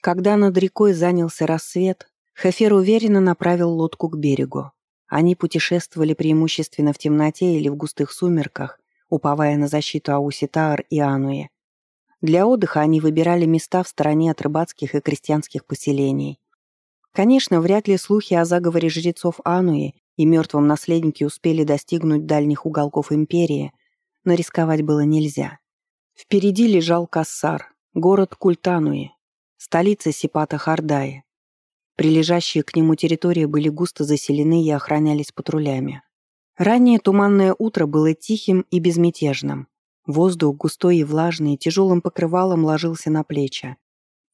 Когда над рекой занялся рассвет, Хефер уверенно направил лодку к берегу. Они путешествовали преимущественно в темноте или в густых сумерках, уповая на защиту Ауситаар и Ануи. Для отдыха они выбирали места в стороне от рыбацких и крестьянских поселений. Конечно, вряд ли слухи о заговоре жрецов Ануи и мертвом наследнике успели достигнуть дальних уголков империи, но рисковать было нельзя. Впереди лежал Кассар, город Культануи, столица Сипата Хардаи. Прилежащие к нему территории были густо заселены и охранялись патрулями. Раннее туманное утро было тихим и безмятежным. Воздух, густой и влажный, тяжелым покрывалом ложился на плечи.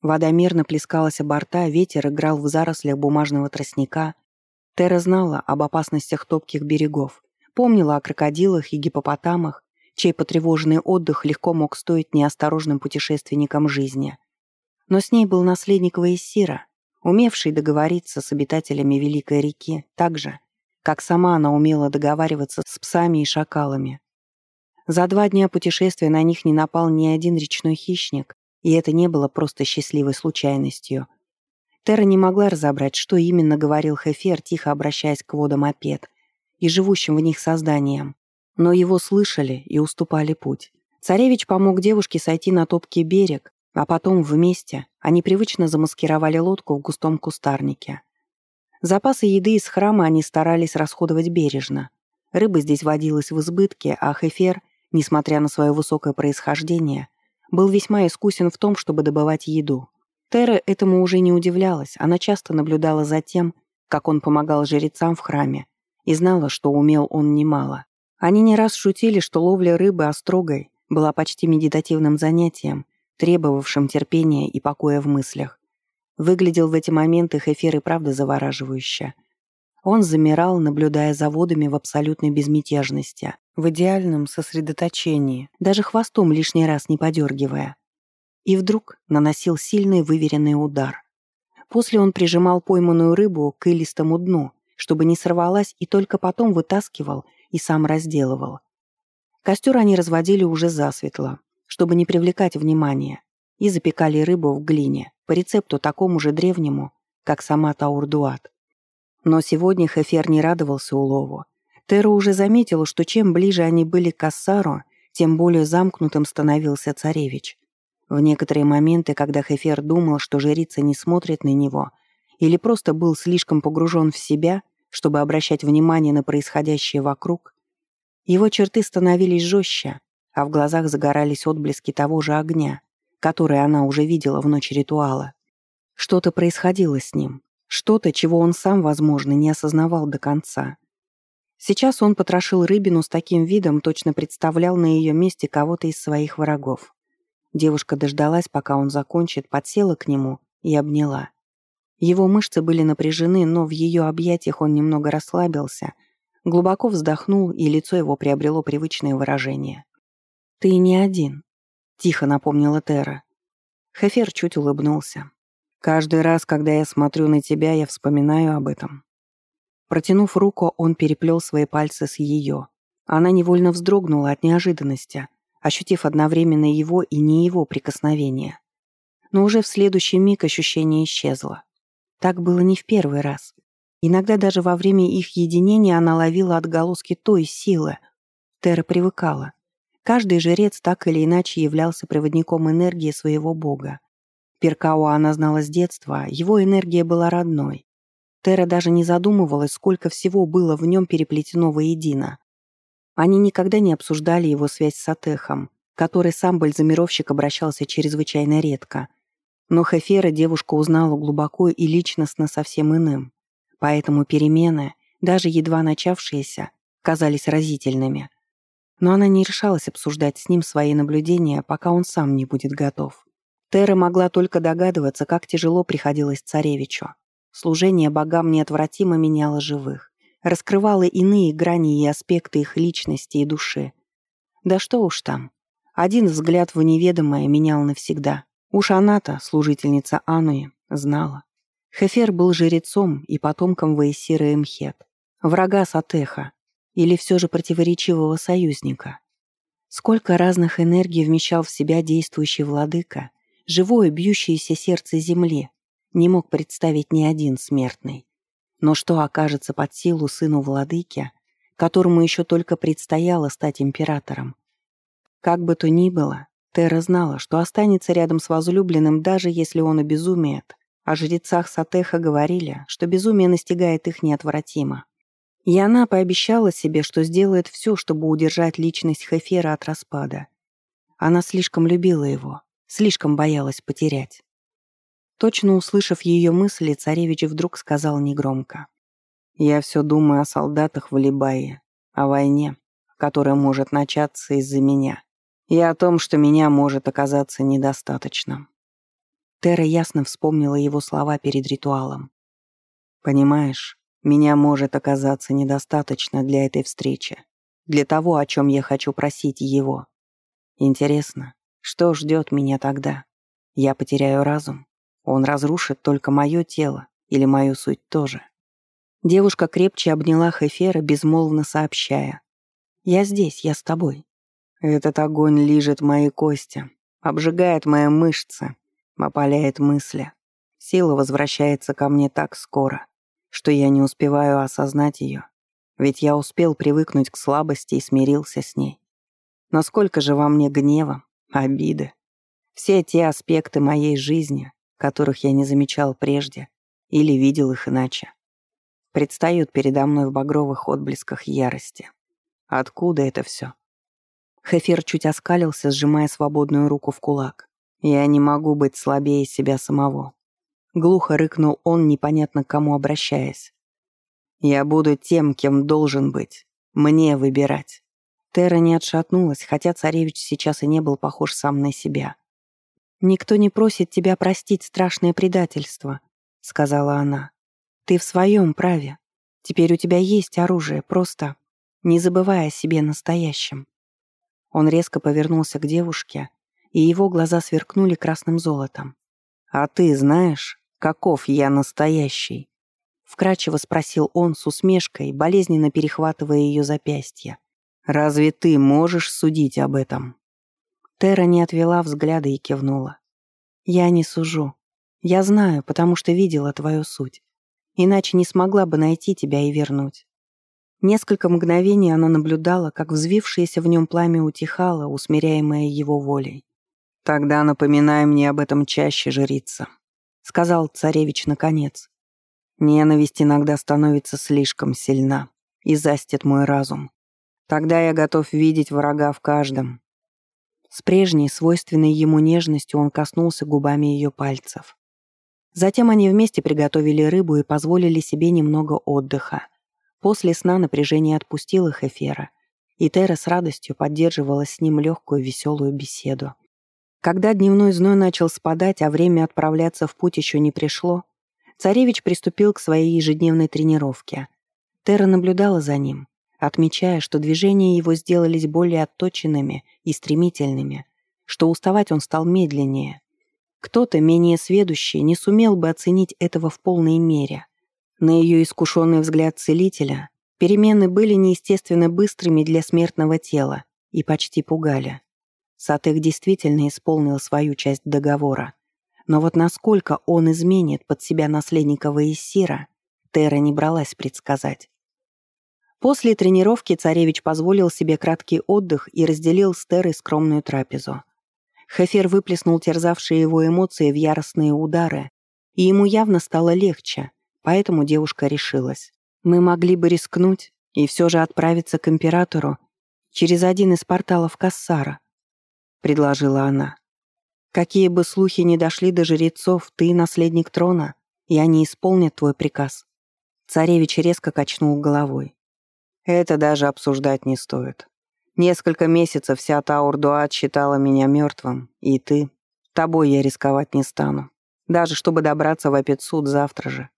Вода мирно плескалась о борта, ветер играл в зарослях бумажного тростника. Тера знала об опасностях топких берегов, помнила о крокодилах и гипопотамах, чей потревоженный отдых легко мог стоить неосторожным путешественникам жизни. Но с ней был наследник Ваесира, умевший договориться с обитателями Великой реки так же, как сама она умела договариваться с псами и шакалами. За два дня путешествия на них не напал ни один речной хищник, и это не было просто счастливой случайностью. Тера не могла разобрать, что именно говорил Хефер, тихо обращаясь к водам Апет и живущим в них созданиям. Но его слышали и уступали путь. Царевич помог девушке сойти на топкий берег, а потом вместе они привычно замаскировали лодку в густом кустарнике. Запасы еды из храма они старались расходовать бережно. Рыба здесь водилась в избытке, а Хефер, несмотря на свое высокое происхождение, был весьма искусен в том, чтобы добывать еду. Тера этому уже не удивлялась, она часто наблюдала за тем, как он помогал жрецам в храме, и знала, что умел он немало. Они не раз шутили, что ловля рыбы острогой была почти медитативным занятием, требовавшим терпения и покоя в мыслях. Выглядел в эти моменты Хефер и правда завораживающе. Он замирал, наблюдая за водами в абсолютной безмятежности, в идеальном сосредоточении, даже хвостом лишний раз не подергивая. И вдруг наносил сильный выверенный удар. После он прижимал пойманную рыбу к илистому дну, чтобы не сорвалась, и только потом вытаскивал и сам разделывал. Костер они разводили уже засветло, чтобы не привлекать внимания, и запекали рыбу в глине, по рецепту такому же древнему, как сама Таурдуат. Но сегодня Хефер не радовался улову. Тера уже заметила, что чем ближе они были к Кассару, тем более замкнутым становился царевич. В некоторые моменты, когда Хефер думал, что жрица не смотрит на него, или просто был слишком погружен в себя, чтобы обращать внимание на происходящее вокруг, его черты становились жестче, а в глазах загорались отблески того же огня, который она уже видела в ночь ритуала. Что-то происходило с ним, что-то, чего он сам, возможно, не осознавал до конца. Сейчас он потрошил рыбину с таким видом, точно представлял на ее месте кого-то из своих врагов. Девушка дождалась, пока он закончит, подсела к нему и обняла. Его мышцы были напряжены, но в ее объятиях он немного расслабился, глубоко вздохнул, и лицо его приобрело привычное выражение. «Ты не один», — тихо напомнила Тера. Хефер чуть улыбнулся. «Каждый раз, когда я смотрю на тебя, я вспоминаю об этом». Протянув руку, он переплел свои пальцы с ее. Она невольно вздрогнула от неожиданности, ощутив одновременно его и не его прикосновение. Но уже в следующий миг ощущение исчезло. Так было не в первый раз. Иногда даже во время их единения она ловила отголоски той силы. Тера привыкала. Каждый жрец так или иначе являлся проводником энергии своего бога. Перкао она знала с детства, его энергия была родной. Тера даже не задумывалась, сколько всего было в нем переплетено воедино. Они никогда не обсуждали его связь с Атехом, который сам бальзамировщик обращался чрезвычайно редко. Но Хефера девушка узнала глубоко и личностно совсем иным. Поэтому перемены, даже едва начавшиеся, казались разительными. Но она не решалась обсуждать с ним свои наблюдения, пока он сам не будет готов. Тера могла только догадываться, как тяжело приходилось царевичу. Служение богам неотвратимо меняло живых, раскрывало иные грани и аспекты их личности и души. Да что уж там. Один взгляд в неведомое менял навсегда. Уж она-то, служительница Ануи, знала. Хефер был жрецом и потомком Ваесира Эмхет, врага Сатеха, или все же противоречивого союзника. Сколько разных энергий вмещал в себя действующий владыка, живое бьющееся сердце земли, не мог представить ни один смертный. Но что окажется под силу сыну владыки, которому еще только предстояло стать императором? Как бы то ни было, Тера знала, что останется рядом с возлюбленным, даже если он обезумеет. О жрецах Сатеха говорили, что безумие настигает их неотвратимо. И она пообещала себе, что сделает все, чтобы удержать личность Хефера от распада. Она слишком любила его, слишком боялась потерять. Точно услышав ее мысли, царевич вдруг сказал негромко. «Я все думаю о солдатах в Либае, о войне, которая может начаться из-за меня, и о том, что меня может оказаться недостаточно». Тера ясно вспомнила его слова перед ритуалом. «Понимаешь, меня может оказаться недостаточно для этой встречи, для того, о чем я хочу просить его. Интересно, что ждет меня тогда? Я потеряю разум? Он разрушит только мое тело или мою суть тоже. Девушка крепче обняла Хефера, безмолвно сообщая. «Я здесь, я с тобой». Этот огонь лижет мои кости, обжигает мои мышцы, опаляет мысли. Сила возвращается ко мне так скоро, что я не успеваю осознать ее, ведь я успел привыкнуть к слабости и смирился с ней. Насколько же во мне гнева, обиды, все те аспекты моей жизни, которых я не замечал прежде или видел их иначе. Предстают передо мной в багровых отблесках ярости. Откуда это все? Хефер чуть оскалился, сжимая свободную руку в кулак. Я не могу быть слабее себя самого. Глухо рыкнул он, непонятно к кому обращаясь. Я буду тем, кем должен быть. Мне выбирать. Тера не отшатнулась, хотя царевич сейчас и не был похож сам на себя. «Никто не просит тебя простить страшное предательство», — сказала она. «Ты в своем праве. Теперь у тебя есть оружие, просто не забывая о себе настоящем». Он резко повернулся к девушке, и его глаза сверкнули красным золотом. «А ты знаешь, каков я настоящий?» Вкратчиво спросил он с усмешкой, болезненно перехватывая ее запястье. «Разве ты можешь судить об этом?» Тера не отвела взгляда и кивнула. «Я не сужу. Я знаю, потому что видела твою суть. Иначе не смогла бы найти тебя и вернуть». Несколько мгновений она наблюдала, как взвившееся в нем пламя утихало, усмиряемое его волей. «Тогда напоминай мне об этом чаще, жрица», — сказал царевич наконец. «Ненависть иногда становится слишком сильна и застит мой разум. Тогда я готов видеть врага в каждом, с прежней, свойственной ему нежностью он коснулся губами ее пальцев. Затем они вместе приготовили рыбу и позволили себе немного отдыха. После сна напряжение отпустило Хефера, и Тера с радостью поддерживала с ним легкую веселую беседу. Когда дневной зной начал спадать, а время отправляться в путь еще не пришло, царевич приступил к своей ежедневной тренировке. Тера наблюдала за ним отмечая, что движения его сделались более отточенными и стремительными, что уставать он стал медленнее. Кто-то, менее сведущий, не сумел бы оценить этого в полной мере. На ее искушенный взгляд целителя перемены были неестественно быстрыми для смертного тела и почти пугали. Сатых действительно исполнил свою часть договора. Но вот насколько он изменит под себя наследника Ваесира, Тера не бралась предсказать. После тренировки царевич позволил себе краткий отдых и разделил с Терой скромную трапезу. Хефер выплеснул терзавшие его эмоции в яростные удары, и ему явно стало легче, поэтому девушка решилась. «Мы могли бы рискнуть и все же отправиться к императору через один из порталов Кассара», — предложила она. «Какие бы слухи ни дошли до жрецов, ты наследник трона, и они исполнят твой приказ». Царевич резко качнул головой. Это даже обсуждать не стоит. Несколько месяцев вся Таурдуат считала меня мертвым, и ты. Тобой я рисковать не стану. Даже чтобы добраться в Апетсуд завтра же.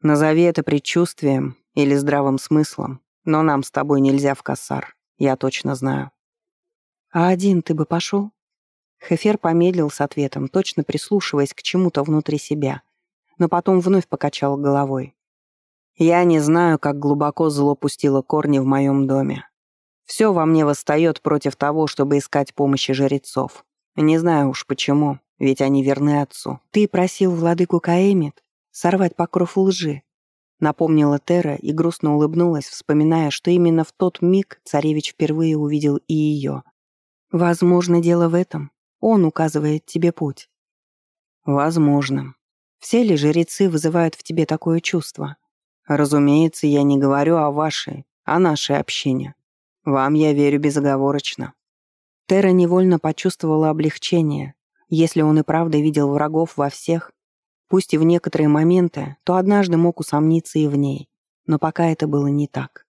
Назови это предчувствием или здравым смыслом, но нам с тобой нельзя в Кассар, я точно знаю. А один ты бы пошел? Хефер помедлил с ответом, точно прислушиваясь к чему-то внутри себя, но потом вновь покачал головой. Я не знаю, как глубоко зло пустило корни в моем доме. Все во мне восстает против того, чтобы искать помощи жрецов. Не знаю уж почему, ведь они верны отцу. Ты просил владыку Каэмит сорвать покров лжи, напомнила Тера и грустно улыбнулась, вспоминая, что именно в тот миг царевич впервые увидел и ее. Возможно, дело в этом. Он указывает тебе путь. Возможно. Все ли жрецы вызывают в тебе такое чувство? Разумеется, я не говорю о вашей, о нашей общине. Вам я верю безоговорочно. Тера невольно почувствовала облегчение. Если он и правда видел врагов во всех, пусть и в некоторые моменты, то однажды мог усомниться и в ней. Но пока это было не так.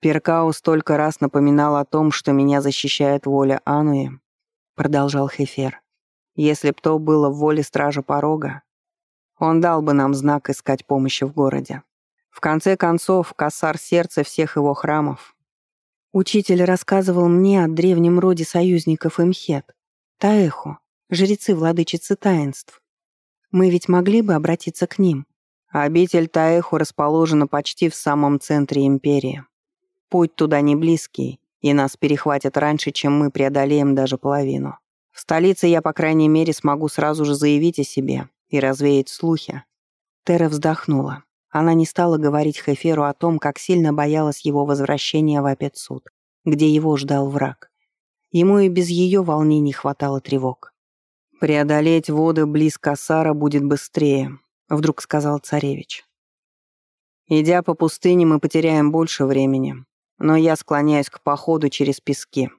Перкаус столько раз напоминал о том, что меня защищает воля Ануи, продолжал Хефер. Если б то было в воле стража порога, он дал бы нам знак искать помощи в городе. В конце концов, косар сердца всех его храмов, Учитель рассказывал мне о древнем роде союзников Имхет, Таэху, жрецы владычицы таинств. Мы ведь могли бы обратиться к ним. Обитель Таэху расположена почти в самом центре империи. Путь туда не близкий, и нас перехватят раньше, чем мы преодолеем даже половину. В столице я, по крайней мере, смогу сразу же заявить о себе и развеять слухи. Тера вздохнула. Она не стала говорить Хеферу о том, как сильно боялась его возвращения в Апетсуд, где его ждал враг. Ему и без ее волнений хватало тревог. «Преодолеть воды близ Касара будет быстрее», — вдруг сказал царевич. «Идя по пустыне, мы потеряем больше времени, но я склоняюсь к походу через пески.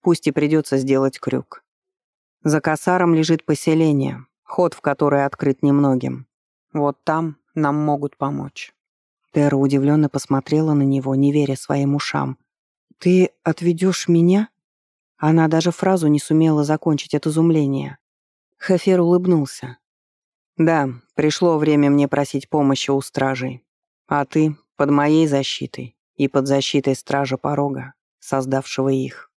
Пусть и придется сделать крюк. За Касаром лежит поселение, ход в которое открыт немногим. Вот там нам могут помочь». Тера удивленно посмотрела на него, не веря своим ушам. «Ты отведешь меня?» Она даже фразу не сумела закончить от изумления. Хефер улыбнулся. «Да, пришло время мне просить помощи у стражей. А ты под моей защитой и под защитой стража порога, создавшего их».